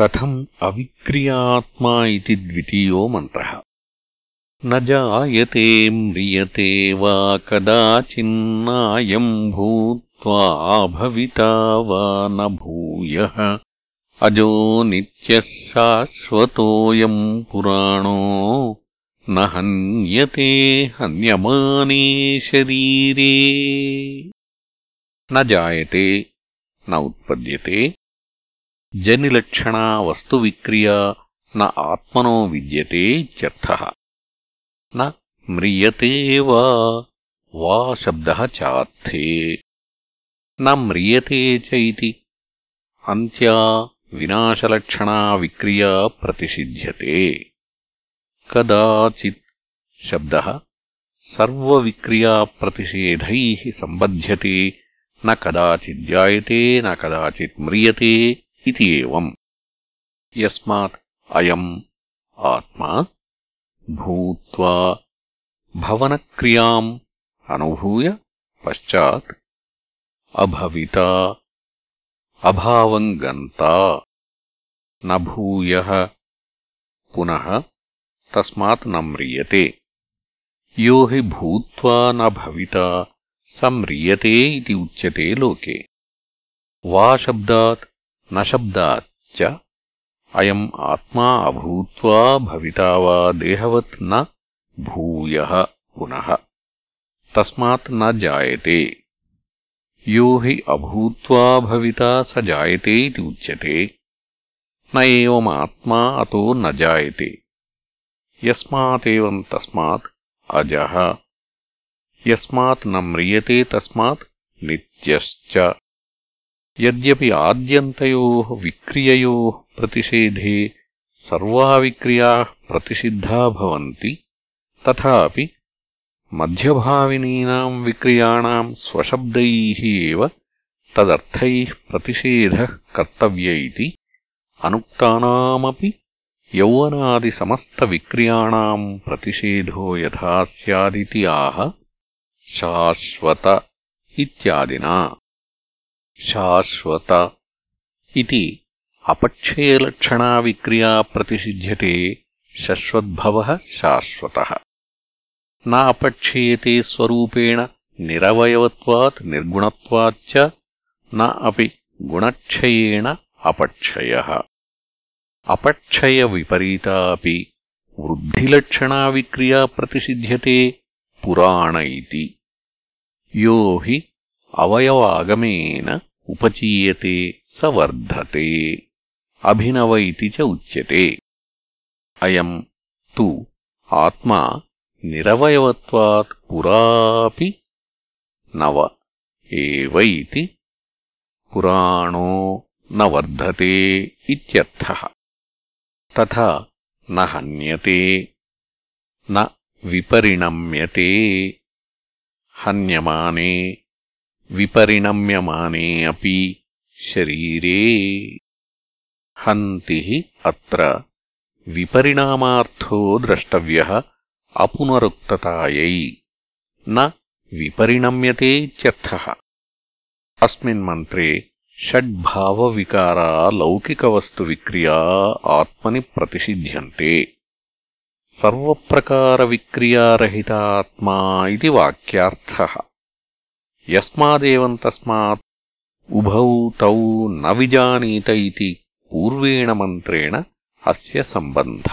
कथम् अविक्रियात्मा इति द्वितीयो मन्त्रः। न जायते म्रियते वा कदाचिन्नायम् भूत्वा भविता वा न भूयः। अजो नित्यः शाश्वतोऽयम् पुराणो। न हन्यते हन्यमाने शरीरे। न जायते न उत्पद्यते జనిలక్షణా వస్తువిక్రియా న ఆత్మనో విద్యతే ఇత్యర్థః. న మ్రియతే వా వా శబ్దః చార్థే న మ్రియతే చైతి అంత్యా వినాశలక్షణా విక్రియా ప్రతిషిధ్యతే. కదాచిత్ శబ్ద సర్వవిక్రియా ప్రతిషేధై సంబధ్యతే. న కదాచిద్ న కదాచిత్ మ్రియతే इति एवम् यस्मात् अयम् आत्मा भूत्वा भवनक्रियाम् अनुभूय पश्चात् अभविता अभावम् गन्ता न भूयः पुनः तस्मात् न म्रियते यो हि भूत्वा न भविता स म्रियते इति उच्यते लोके वा शब्दात् न शब्दाच्च। अयम् आत्मा अभूत्वा भविता वा देहवत् न भूयः पुनः। तस्मात् न जायते। यो हि अभूत्वा भविता स जायते इति उच्यते। न एवमात्मा अतो न जायते। यस्मातेवम् तस्मात् अजः। यस्मात् न म्रियते तस्मात् नित्यश्च। यद्यपि आद्यन्तयोः विक्रिययोः प्रतिषेधे सर्वा विक्रियाः प्रतिषिद्धा भवन्ति तथापि मध्यभाविनीनाम् विक्रियाणाम् स्वशब्दैः एव तदर्थैः प्रतिषेधः कर्तव्य इति अनुक्तानामपि यौवनादिसमस्तविक्रियाणाम् प्रतिषेधो यथा स्यादिति आह शाश्वत इत्यादिना శాశ్వత. ఇది అపక్షయలక్షణా విక్రియా ప్రతిషిధ్యతే శశ్వద్భవः శాశ్వతः. నాపక్షీయతే స్వరూపేణ నిరవయవత్వాత్ నిర్గుణత్వాచ్చ న అపి గుణక్షయేణ అపక్షయ. అపక్షయ విపరీతాపి వృద్ధిలక్షణా విక్రియా ప్రతిషిధ్యతే పురాణ ఇది. యో హి हि अवयवागमेन उपचीयते स वर्धते अभिनव इति च उच्यते अयम् तु आत्मा निरवयवत्वात् पुरापि नव एव इति पुराणो न वर्धते इत्यर्थः तथा न हन्यते न विपरिणम्यते हन्यमाने విపరిణమ్యమానే अपि శరీరే హంతి అత్ర విపరిణామార్థో ద్రష్టవ్య అపునరుక్తతాయై న విపరిణమ్యతే ఇత్యర్థ అస్మిన్ మంత్రే షడ్భావవికారా లౌకికవస్తువిక్రియా ఆత్మని ప్రతిషిధ్యంతే సర్వప్రకారవిక్రియారహితాత్మా ఇది వాక్యార్థ యస్మాదేవం తస్మాత్ ఉభౌ తౌ న విజానీత ఇది పూర్వేణ మంత్రేణ అస్య సంబంధ.